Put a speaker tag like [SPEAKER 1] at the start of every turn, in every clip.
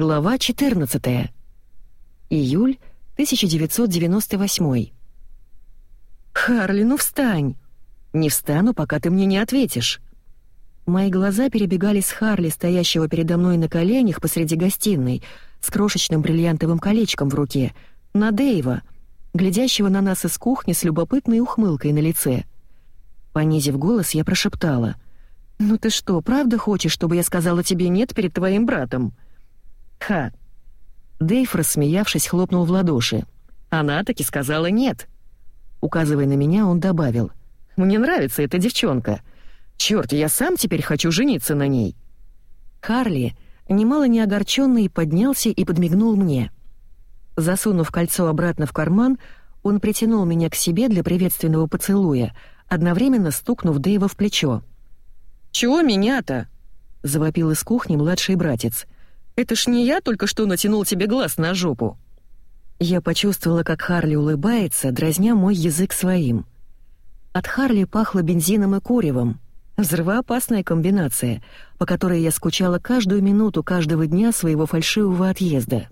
[SPEAKER 1] Глава 14. Июль 1998. «Харли, ну встань!» «Не встану, пока ты мне не ответишь». Мои глаза перебегали с Харли, стоящего передо мной на коленях посреди гостиной, с крошечным бриллиантовым колечком в руке, на Дэйва, глядящего на нас из кухни с любопытной ухмылкой на лице. Понизив голос, я прошептала. «Ну ты что, правда хочешь, чтобы я сказала тебе «нет» перед твоим братом?» «Ха!» Дэйв, рассмеявшись, хлопнул в ладоши. «Она таки сказала «нет». Указывая на меня, он добавил. «Мне нравится эта девчонка. Чёрт, я сам теперь хочу жениться на ней». Харли, немало не огорчённый, поднялся и подмигнул мне. Засунув кольцо обратно в карман, он притянул меня к себе для приветственного поцелуя, одновременно стукнув Дэйва в плечо. «Чего меня-то?» — завопил из кухни младший братец — это ж не я только что натянул тебе глаз на жопу». Я почувствовала, как Харли улыбается, дразня мой язык своим. От Харли пахло бензином и куревом. Взрывоопасная комбинация, по которой я скучала каждую минуту каждого дня своего фальшивого отъезда.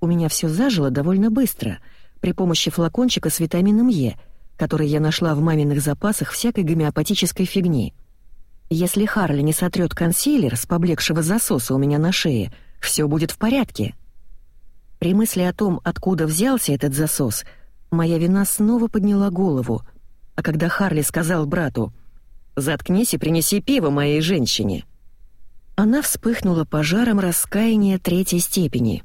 [SPEAKER 1] У меня все зажило довольно быстро, при помощи флакончика с витамином Е, который я нашла в маминых запасах всякой гомеопатической фигни — если Харли не сотрет консилер с поблекшего засоса у меня на шее, все будет в порядке. При мысли о том, откуда взялся этот засос, моя вина снова подняла голову. А когда Харли сказал брату «Заткнись и принеси пиво моей женщине», она вспыхнула пожаром раскаяния третьей степени.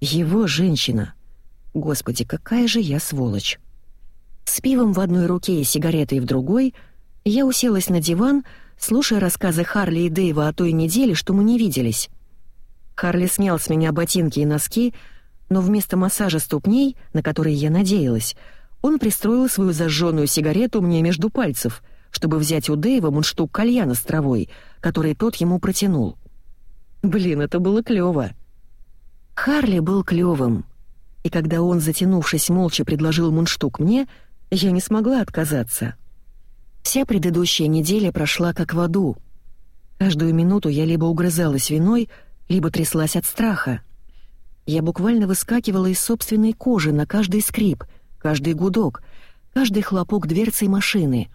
[SPEAKER 1] Его женщина. Господи, какая же я сволочь. С пивом в одной руке и сигаретой в другой я уселась на диван, слушая рассказы Харли и Дэйва о той неделе, что мы не виделись. Харли снял с меня ботинки и носки, но вместо массажа ступней, на который я надеялась, он пристроил свою зажженную сигарету мне между пальцев, чтобы взять у Дэйва мундштук кальяна с травой, который тот ему протянул. Блин, это было клёво. Харли был клёвым, и когда он, затянувшись молча, предложил мундштук мне, я не смогла отказаться. Вся предыдущая неделя прошла как в аду. Каждую минуту я либо угрызалась виной, либо тряслась от страха. Я буквально выскакивала из собственной кожи на каждый скрип, каждый гудок, каждый хлопок дверцей машины.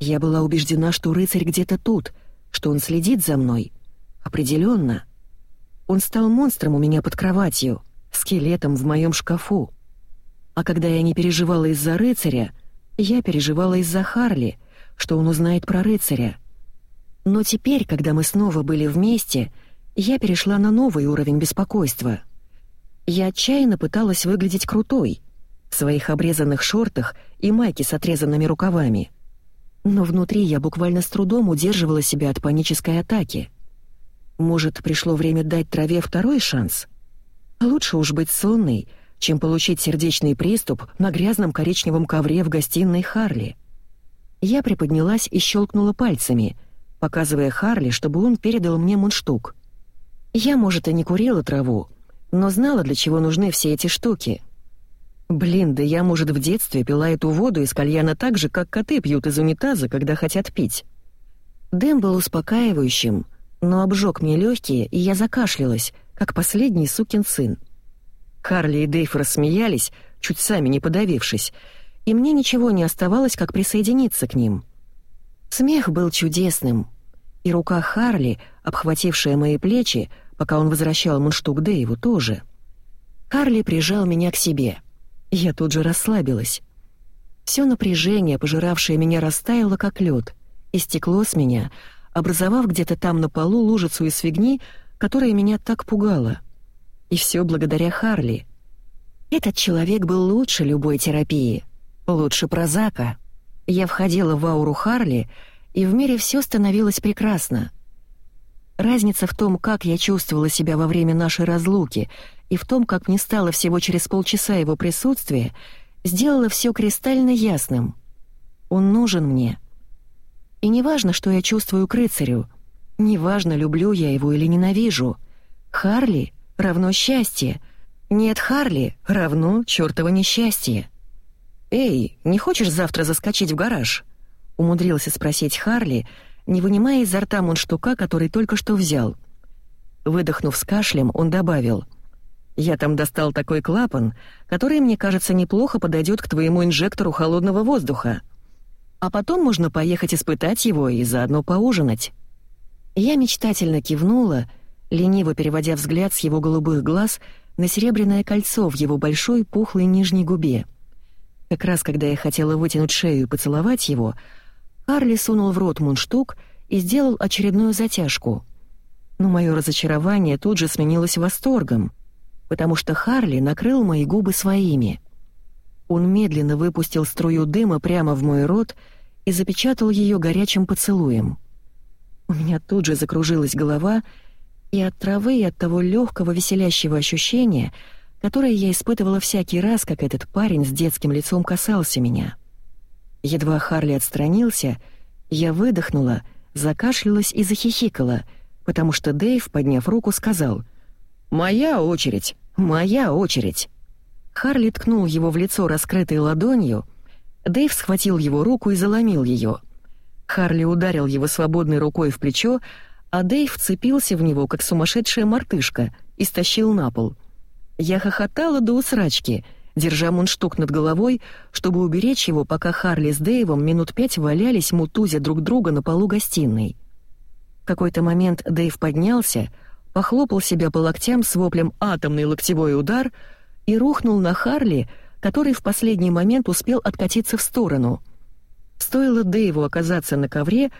[SPEAKER 1] Я была убеждена, что рыцарь где-то тут, что он следит за мной. Определенно. Он стал монстром у меня под кроватью, скелетом в моем шкафу. А когда я не переживала из-за рыцаря, я переживала из-за Харли, что он узнает про рыцаря. Но теперь, когда мы снова были вместе, я перешла на новый уровень беспокойства. Я отчаянно пыталась выглядеть крутой, в своих обрезанных шортах и майке с отрезанными рукавами. Но внутри я буквально с трудом удерживала себя от панической атаки. Может, пришло время дать траве второй шанс? Лучше уж быть сонной, чем получить сердечный приступ на грязном коричневом ковре в гостиной Харли. Я приподнялась и щелкнула пальцами, показывая Харли, чтобы он передал мне мундштук. Я, может, и не курила траву, но знала, для чего нужны все эти штуки. Блин, да я, может, в детстве пила эту воду из кальяна так же, как коты пьют из унитаза, когда хотят пить. Дым был успокаивающим, но обжег мне легкие, и я закашлялась, как последний сукин сын. Харли и Дейв рассмеялись, чуть сами не подавившись, и мне ничего не оставалось, как присоединиться к ним. Смех был чудесным, и рука Харли, обхватившая мои плечи, пока он возвращал мундштук Дэйву, тоже. Харли прижал меня к себе. Я тут же расслабилась. Все напряжение, пожиравшее меня, растаяло, как лед, и стекло с меня, образовав где-то там на полу лужицу из фигни, которая меня так пугала — и все благодаря Харли. Этот человек был лучше любой терапии, лучше прозака. Я входила в ауру Харли, и в мире все становилось прекрасно. Разница в том, как я чувствовала себя во время нашей разлуки, и в том, как мне стало всего через полчаса его присутствия, сделала все кристально ясным. Он нужен мне. И неважно, что я чувствую к рыцарю, неважно, люблю я его или ненавижу, Харли — равно счастье. Нет Харли равно чёртово несчастье. «Эй, не хочешь завтра заскочить в гараж?» — умудрился спросить Харли, не вынимая изо рта мундштука, который только что взял. Выдохнув с кашлем, он добавил. «Я там достал такой клапан, который, мне кажется, неплохо подойдет к твоему инжектору холодного воздуха. А потом можно поехать испытать его и заодно поужинать». Я мечтательно кивнула, лениво переводя взгляд с его голубых глаз на серебряное кольцо в его большой пухлой нижней губе. Как раз когда я хотела вытянуть шею и поцеловать его, Харли сунул в рот мундштук и сделал очередную затяжку. Но мое разочарование тут же сменилось восторгом, потому что Харли накрыл мои губы своими. Он медленно выпустил струю дыма прямо в мой рот и запечатал ее горячим поцелуем. У меня тут же закружилась голова, и от травы, и от того легкого веселящего ощущения, которое я испытывала всякий раз, как этот парень с детским лицом касался меня. Едва Харли отстранился, я выдохнула, закашлялась и захихикала, потому что Дэйв, подняв руку, сказал «Моя очередь! Моя очередь!» Харли ткнул его в лицо раскрытой ладонью, Дэйв схватил его руку и заломил ее. Харли ударил его свободной рукой в плечо, а Дэйв вцепился в него, как сумасшедшая мартышка, и стащил на пол. Я хохотала до усрачки, держа мундштук над головой, чтобы уберечь его, пока Харли с Дэйвом минут пять валялись, мутузя друг друга на полу гостиной. В какой-то момент Дэйв поднялся, похлопал себя по локтям с воплем «атомный локтевой удар» и рухнул на Харли, который в последний момент успел откатиться в сторону. Стоило Дэйву оказаться на ковре,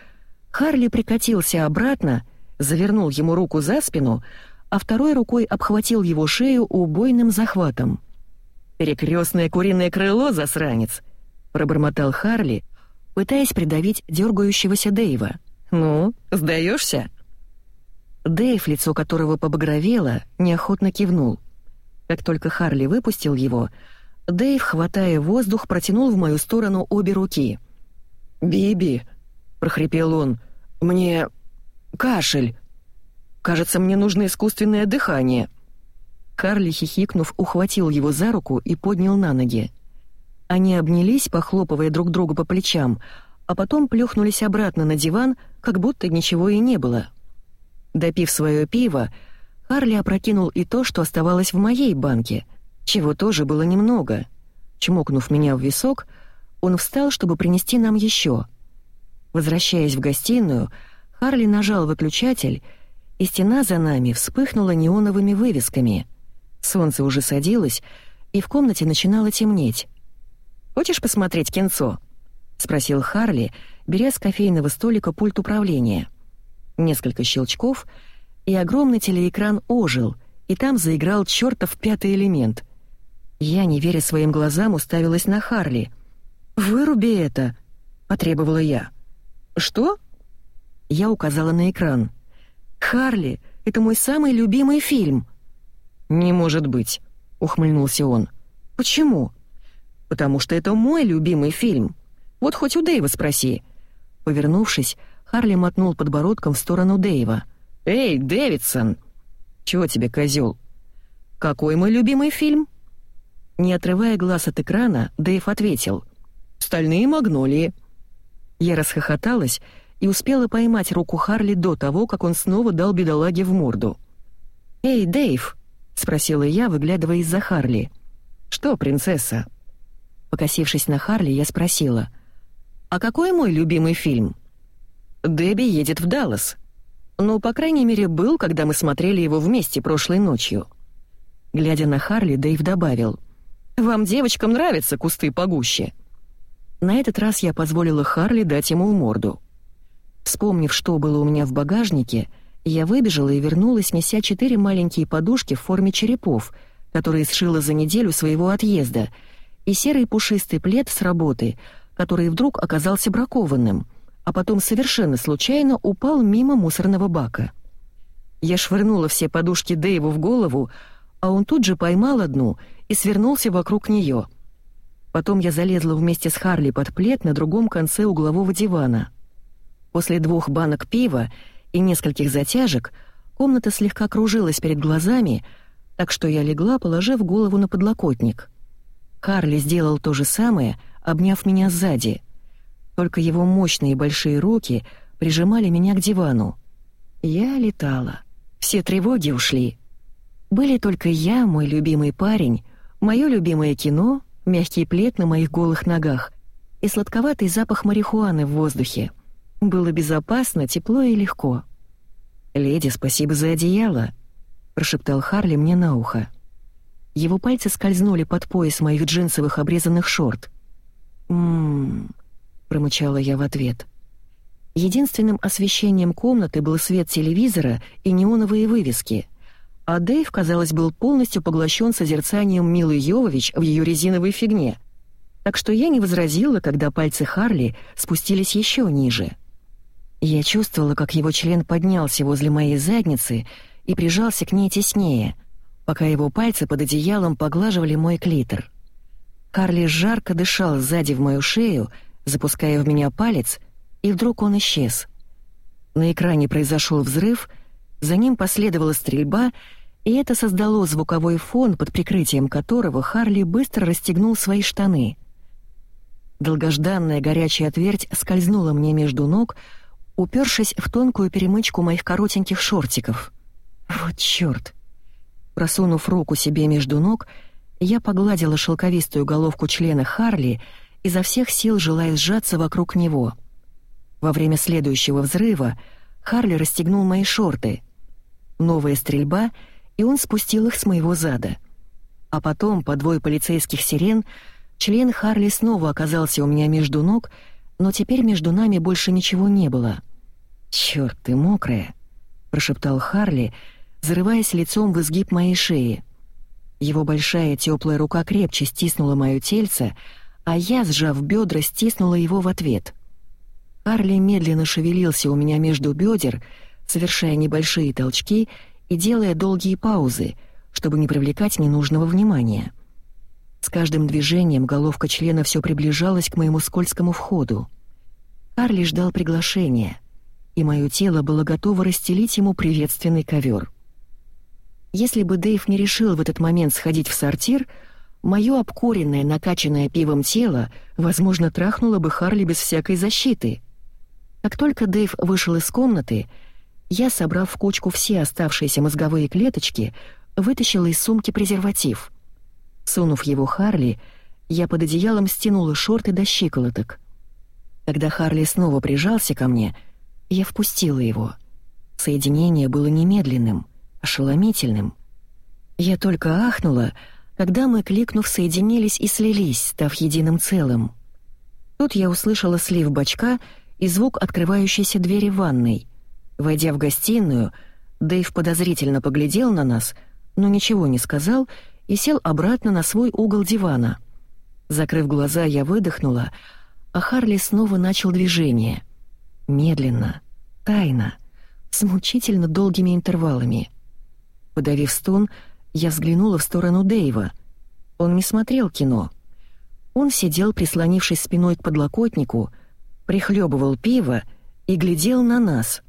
[SPEAKER 1] Харли прикатился обратно, завернул ему руку за спину, а второй рукой обхватил его шею убойным захватом. «Перекрёстное куриное крыло, засранец!» — пробормотал Харли, пытаясь придавить дергающегося Дэйва. «Ну, сдаешься? Дэйв, лицо которого побагровело, неохотно кивнул. Как только Харли выпустил его, Дэйв, хватая воздух, протянул в мою сторону обе руки. «Биби!» — прохрипел он. «Мне... кашель. Кажется, мне нужно искусственное дыхание». Карли, хихикнув, ухватил его за руку и поднял на ноги. Они обнялись, похлопывая друг друга по плечам, а потом плюхнулись обратно на диван, как будто ничего и не было. Допив свое пиво, Харли опрокинул и то, что оставалось в моей банке, чего тоже было немного. Чмокнув меня в висок, он встал, чтобы принести нам еще — Возвращаясь в гостиную, Харли нажал выключатель, и стена за нами вспыхнула неоновыми вывесками. Солнце уже садилось, и в комнате начинало темнеть. «Хочешь посмотреть кинцо?» — спросил Харли, беря с кофейного столика пульт управления. Несколько щелчков, и огромный телеэкран ожил, и там заиграл чертов пятый элемент. Я, не веря своим глазам, уставилась на Харли. «Выруби это!» — потребовала я. «Что?» Я указала на экран. «Харли, это мой самый любимый фильм». «Не может быть», — ухмыльнулся он. «Почему?» «Потому что это мой любимый фильм. Вот хоть у Дэйва спроси». Повернувшись, Харли мотнул подбородком в сторону Дэйва. «Эй, Дэвидсон!» «Чего тебе, козел? «Какой мой любимый фильм?» Не отрывая глаз от экрана, Дэйв ответил. «Стальные магнолии». Я расхохоталась и успела поймать руку Харли до того, как он снова дал бедолаге в морду. «Эй, Дэйв!» — спросила я, выглядывая из-за Харли. «Что, принцесса?» Покосившись на Харли, я спросила. «А какой мой любимый фильм?» «Дебби едет в Даллас». «Ну, по крайней мере, был, когда мы смотрели его вместе прошлой ночью». Глядя на Харли, Дэйв добавил. «Вам, девочкам, нравятся кусты погуще?» На этот раз я позволила Харли дать ему в морду. Вспомнив, что было у меня в багажнике, я выбежала и вернулась, неся четыре маленькие подушки в форме черепов, которые сшила за неделю своего отъезда, и серый пушистый плед с работы, который вдруг оказался бракованным, а потом совершенно случайно упал мимо мусорного бака. Я швырнула все подушки Дэйву в голову, а он тут же поймал одну и свернулся вокруг нее — Потом я залезла вместе с Харли под плед на другом конце углового дивана. После двух банок пива и нескольких затяжек комната слегка кружилась перед глазами, так что я легла, положив голову на подлокотник. Харли сделал то же самое, обняв меня сзади. Только его мощные большие руки прижимали меня к дивану. Я летала. Все тревоги ушли. Были только я, мой любимый парень, мое любимое кино, мягкий плед на моих голых ногах и сладковатый запах марихуаны в воздухе. Было безопасно, тепло и легко. «Леди, спасибо за одеяло», — прошептал Харли мне на ухо. Его пальцы скользнули под пояс моих джинсовых обрезанных шорт. «Ммм...» — промычала я в ответ. Единственным освещением комнаты был свет телевизора и неоновые вывески — а Дэйв, казалось, был полностью поглощен созерцанием Милы Йовович в ее резиновой фигне. Так что я не возразила, когда пальцы Харли спустились еще ниже. Я чувствовала, как его член поднялся возле моей задницы и прижался к ней теснее, пока его пальцы под одеялом поглаживали мой клитор. Харли жарко дышал сзади в мою шею, запуская в меня палец, и вдруг он исчез. На экране произошел взрыв, за ним последовала стрельба — и это создало звуковой фон, под прикрытием которого Харли быстро расстегнул свои штаны. Долгожданная горячая твердь скользнула мне между ног, упершись в тонкую перемычку моих коротеньких шортиков. Вот чёрт! Просунув руку себе между ног, я погладила шелковистую головку члена Харли, изо всех сил желая сжаться вокруг него. Во время следующего взрыва Харли расстегнул мои шорты. Новая стрельба — и он спустил их с моего зада. А потом, по двое полицейских сирен, член Харли снова оказался у меня между ног, но теперь между нами больше ничего не было. «Чёрт, ты мокрая!» — прошептал Харли, зарываясь лицом в изгиб моей шеи. Его большая теплая рука крепче стиснула моё тельце, а я, сжав бедра, стиснула его в ответ. Харли медленно шевелился у меня между бедер, совершая небольшие толчки и делая долгие паузы, чтобы не привлекать ненужного внимания. С каждым движением головка члена все приближалась к моему скользкому входу. Карли ждал приглашения, и мое тело было готово расстелить ему приветственный ковер. Если бы Дэйв не решил в этот момент сходить в сортир, мое обкуренное, накачанное пивом тело, возможно, трахнуло бы Харли без всякой защиты. Как только Дэйв вышел из комнаты, я, собрав в кучку все оставшиеся мозговые клеточки, вытащила из сумки презерватив. Сунув его Харли, я под одеялом стянула шорты до щиколоток. Когда Харли снова прижался ко мне, я впустила его. Соединение было немедленным, ошеломительным. Я только ахнула, когда мы, кликнув, соединились и слились, став единым целым. Тут я услышала слив бачка и звук открывающейся двери ванной — Войдя в гостиную, Дэйв подозрительно поглядел на нас, но ничего не сказал и сел обратно на свой угол дивана. Закрыв глаза, я выдохнула, а Харли снова начал движение. Медленно, тайно, с мучительно долгими интервалами. Подавив стон, я взглянула в сторону Дэйва. Он не смотрел кино. Он сидел, прислонившись спиной к подлокотнику, прихлебывал пиво и глядел на нас —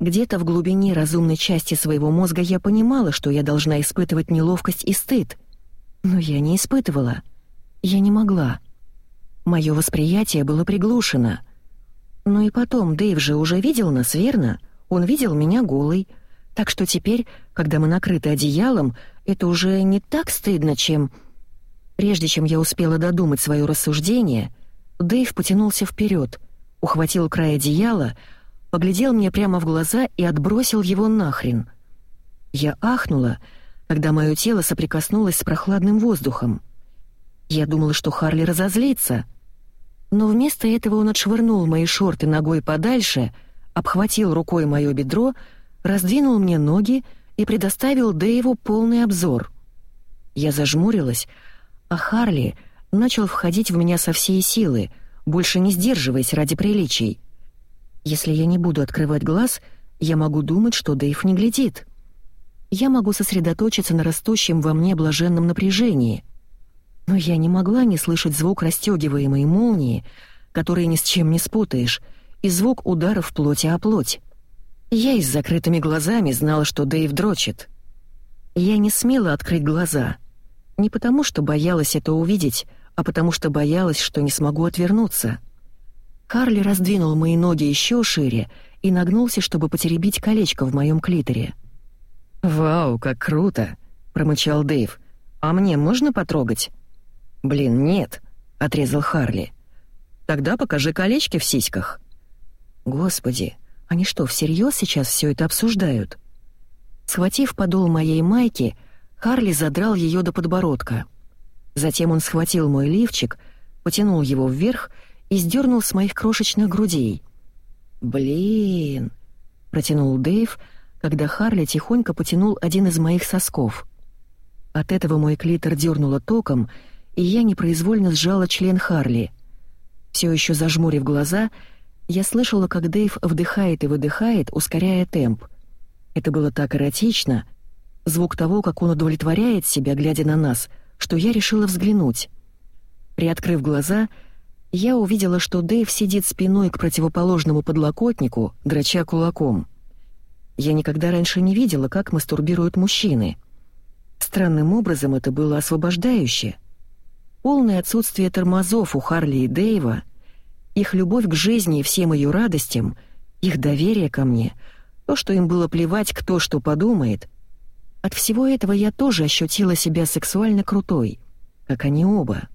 [SPEAKER 1] где-то в глубине разумной части своего мозга я понимала, что я должна испытывать неловкость и стыд. Но я не испытывала. Я не могла. Мое восприятие было приглушено. Ну и потом, Дэйв же уже видел нас, верно? Он видел меня голой. Так что теперь, когда мы накрыты одеялом, это уже не так стыдно, чем... Прежде чем я успела додумать свое рассуждение, Дэйв потянулся вперед, ухватил край одеяла, поглядел мне прямо в глаза и отбросил его нахрен. Я ахнула, когда мое тело соприкоснулось с прохладным воздухом. Я думала, что Харли разозлится, но вместо этого он отшвырнул мои шорты ногой подальше, обхватил рукой мое бедро, раздвинул мне ноги и предоставил Дэйву полный обзор. Я зажмурилась, а Харли начал входить в меня со всей силы, больше не сдерживаясь ради приличий. Если я не буду открывать глаз, я могу думать, что Дэйв не глядит. Я могу сосредоточиться на растущем во мне блаженном напряжении. Но я не могла не слышать звук расстёгиваемой молнии, который ни с чем не спутаешь, и звук ударов плоти о плоть. Я и с закрытыми глазами знала, что Дэйв дрочит. Я не смела открыть глаза. Не потому, что боялась это увидеть, а потому что боялась, что не смогу отвернуться — Карли раздвинул мои ноги еще шире и нагнулся, чтобы потеребить колечко в моем клиторе. «Вау, как круто!» — промычал Дэйв. «А мне можно потрогать?» «Блин, нет», — отрезал Харли. «Тогда покажи колечки в сиськах». «Господи, они что, всерьез сейчас все это обсуждают?» Схватив подол моей майки, Харли задрал ее до подбородка. Затем он схватил мой лифчик, потянул его вверх и сдернул с моих крошечных грудей. «Блин!» — протянул Дэйв, когда Харли тихонько потянул один из моих сосков. От этого мой клитор дернуло током, и я непроизвольно сжала член Харли. Все еще зажмурив глаза, я слышала, как Дэйв вдыхает и выдыхает, ускоряя темп. Это было так эротично, звук того, как он удовлетворяет себя, глядя на нас, что я решила взглянуть. Приоткрыв глаза, я увидела, что Дэйв сидит спиной к противоположному подлокотнику, драча кулаком. Я никогда раньше не видела, как мастурбируют мужчины. Странным образом это было освобождающе. Полное отсутствие тормозов у Харли и Дэйва, их любовь к жизни и всем ее радостям, их доверие ко мне, то, что им было плевать, кто что подумает. От всего этого я тоже ощутила себя сексуально крутой, как они оба.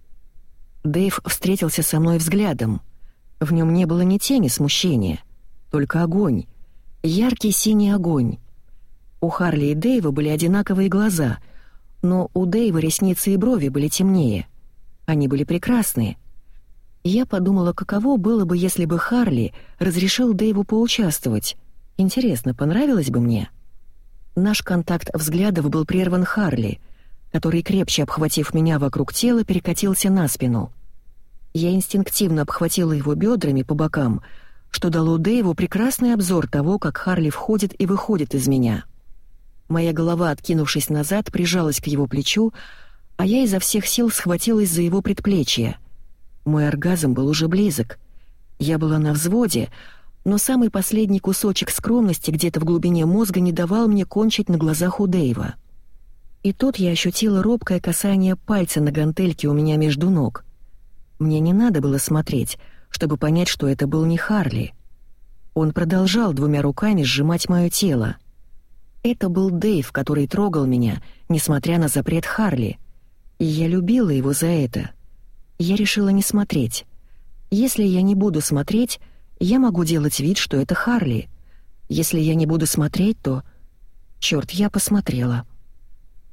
[SPEAKER 1] Дэйв встретился со мной взглядом. В нем не было ни тени смущения, только огонь, яркий синий огонь. У Харли и Дэйва были одинаковые глаза, но у Дэйва ресницы и брови были темнее. Они были прекрасные. Я подумала, каково было бы, если бы Харли разрешил Дэйву поучаствовать. Интересно, понравилось бы мне? Наш контакт взглядов был прерван Харли, который, крепче обхватив меня вокруг тела, перекатился на спину. Я инстинктивно обхватила его бедрами по бокам, что дало Дэйву прекрасный обзор того, как Харли входит и выходит из меня. Моя голова, откинувшись назад, прижалась к его плечу, а я изо всех сил схватилась за его предплечье. Мой оргазм был уже близок. Я была на взводе, но самый последний кусочек скромности где-то в глубине мозга не давал мне кончить на глазах у Дэйва. И тут я ощутила робкое касание пальца на гантельке у меня между ног. Мне не надо было смотреть, чтобы понять, что это был не Харли. Он продолжал двумя руками сжимать мое тело. Это был Дэйв, который трогал меня, несмотря на запрет Харли. И я любила его за это. Я решила не смотреть. Если я не буду смотреть, я могу делать вид, что это Харли. Если я не буду смотреть, то... Чёрт, я посмотрела.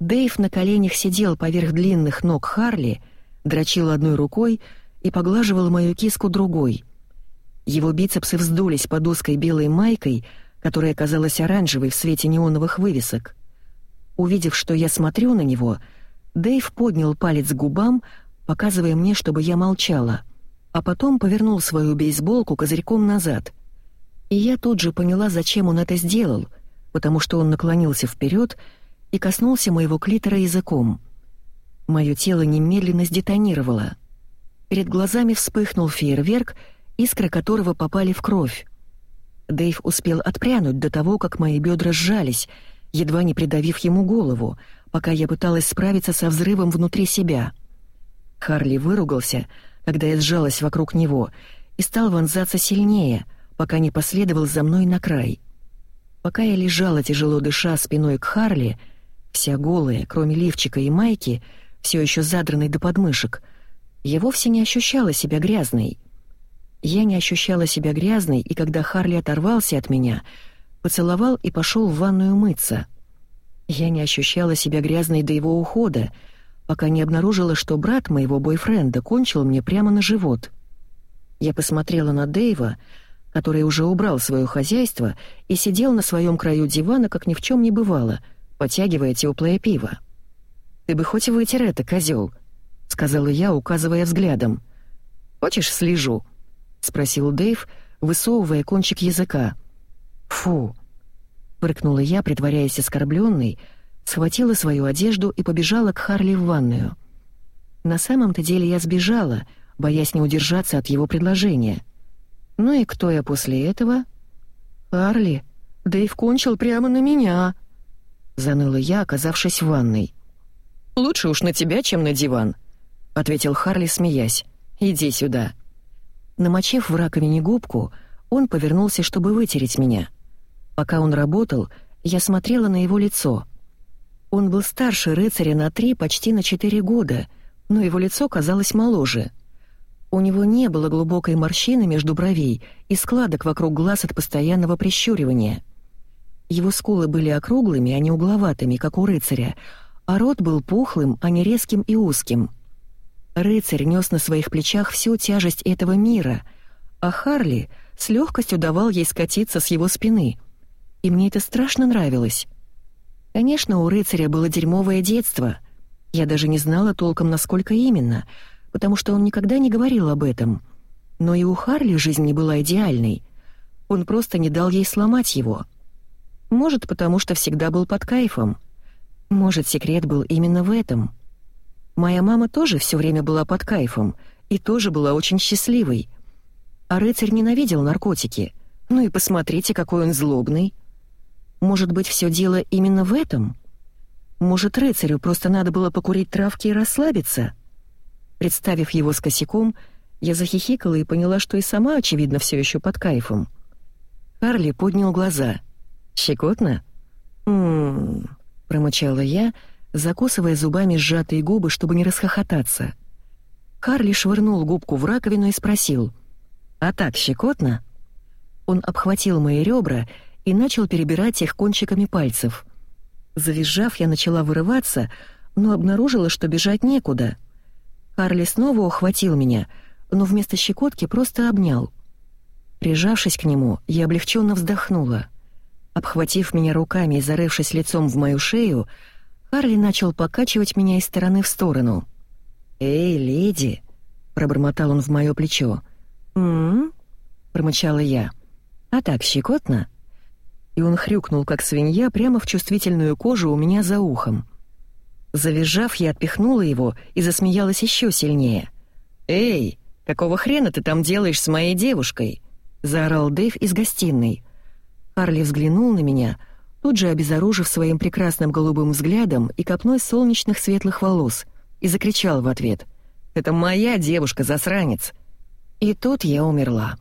[SPEAKER 1] Дэйв на коленях сидел поверх длинных ног Харли, дрочил одной рукой и поглаживал мою киску другой. Его бицепсы вздулись под узкой белой майкой, которая казалась оранжевой в свете неоновых вывесок. Увидев, что я смотрю на него, Дэйв поднял палец к губам, показывая мне, чтобы я молчала, а потом повернул свою бейсболку козырьком назад. И я тут же поняла, зачем он это сделал, потому что он наклонился вперед коснулся моего клитора языком — Мое тело немедленно сдетонировало. Перед глазами вспыхнул фейерверк, искры которого попали в кровь. Дэйв успел отпрянуть до того, как мои бедра сжались, едва не придавив ему голову, пока я пыталась справиться со взрывом внутри себя. Харли выругался, когда я сжалась вокруг него, и стал вонзаться сильнее, пока не последовал за мной на край. Пока я лежала, тяжело дыша, спиной к Харли, вся голая, кроме лифчика и майки, — все еще задранной до подмышек, я вовсе не ощущала себя грязной. Я не ощущала себя грязной, и когда Харли оторвался от меня, поцеловал и пошел в ванную мыться. Я не ощущала себя грязной до его ухода, пока не обнаружила, что брат моего бойфренда кончил мне прямо на живот. Я посмотрела на Дэйва, который уже убрал свое хозяйство и сидел на своем краю дивана, как ни в чем не бывало, потягивая теплое пиво. «Ты бы хоть вытер это, козел, сказала я, указывая взглядом. «Хочешь, слежу?» — спросил Дэйв, высовывая кончик языка. «Фу!» — прыкнула я, притворяясь оскорбленной, схватила свою одежду и побежала к Харли в ванную. На самом-то деле я сбежала, боясь не удержаться от его предложения. Ну и кто я после этого? «Харли, Дэйв кончил прямо на меня!» — заныла я, оказавшись в ванной. «Лучше уж на тебя, чем на диван», — ответил Харли, смеясь. «Иди сюда». Намочив в раковине губку, он повернулся, чтобы вытереть меня. Пока он работал, Я смотрела на его лицо. Он был старше рыцаря на три, почти на четыре года, но его лицо казалось моложе. У него не было глубокой морщины между бровей и складок вокруг глаз от постоянного прищуривания. Его скулы были округлыми, а не угловатыми, как у рыцаря, а рот был пухлым, а не резким и узким. Рыцарь нес на своих плечах всю тяжесть этого мира, а Харли с легкостью давал ей скатиться с его спины. И мне это страшно нравилось. Конечно, у рыцаря было дерьмовое детство. Я даже не знала толком, насколько именно, потому что он никогда не говорил об этом. Но и у Харли жизнь не была идеальной. Он просто не дал ей сломать его. Может, потому что всегда был под кайфом. Может, секрет был именно в этом. Моя мама тоже все время была под кайфом и тоже была очень счастливой. А рыцарь ненавидел наркотики. Ну и посмотрите, какой он злобный. Может быть, все дело именно в этом? Может, рыцарю просто надо было покурить травки и расслабиться? Представив его с косяком, я захихикала и поняла, что и сама, очевидно, все еще под кайфом. Карли поднял глаза. «Щекотно?» «М-м-м», промычала я, закусывая зубами сжатые губы, чтобы не расхохотаться. Карли швырнул губку в раковину и спросил. «А так щекотно?» Он обхватил мои ребра и начал перебирать их кончиками пальцев. Завизжав, я начала вырываться, но обнаружила, что бежать некуда. Карли снова ухватил меня, но вместо щекотки просто обнял. Прижавшись к нему, я облегченно вздохнула. Обхватив меня руками и зарывшись лицом в мою шею, Карли начал покачивать меня из стороны в сторону. «Эй, леди!» — пробормотал он в мое плечо. «М-м-м?» промычала я. «А так щекотно?» и он хрюкнул, как свинья, прямо в чувствительную кожу у меня за ухом. Завизжав, я отпихнула его и засмеялась еще сильнее. «Эй, какого хрена ты там делаешь с моей девушкой?» — заорал Дэйв из гостиной. Харли взглянул на меня, тут же обезоружив своим прекрасным голубым взглядом и копной солнечных светлых волос, и закричал в ответ. «Это моя девушка, засранец!» И тут я умерла.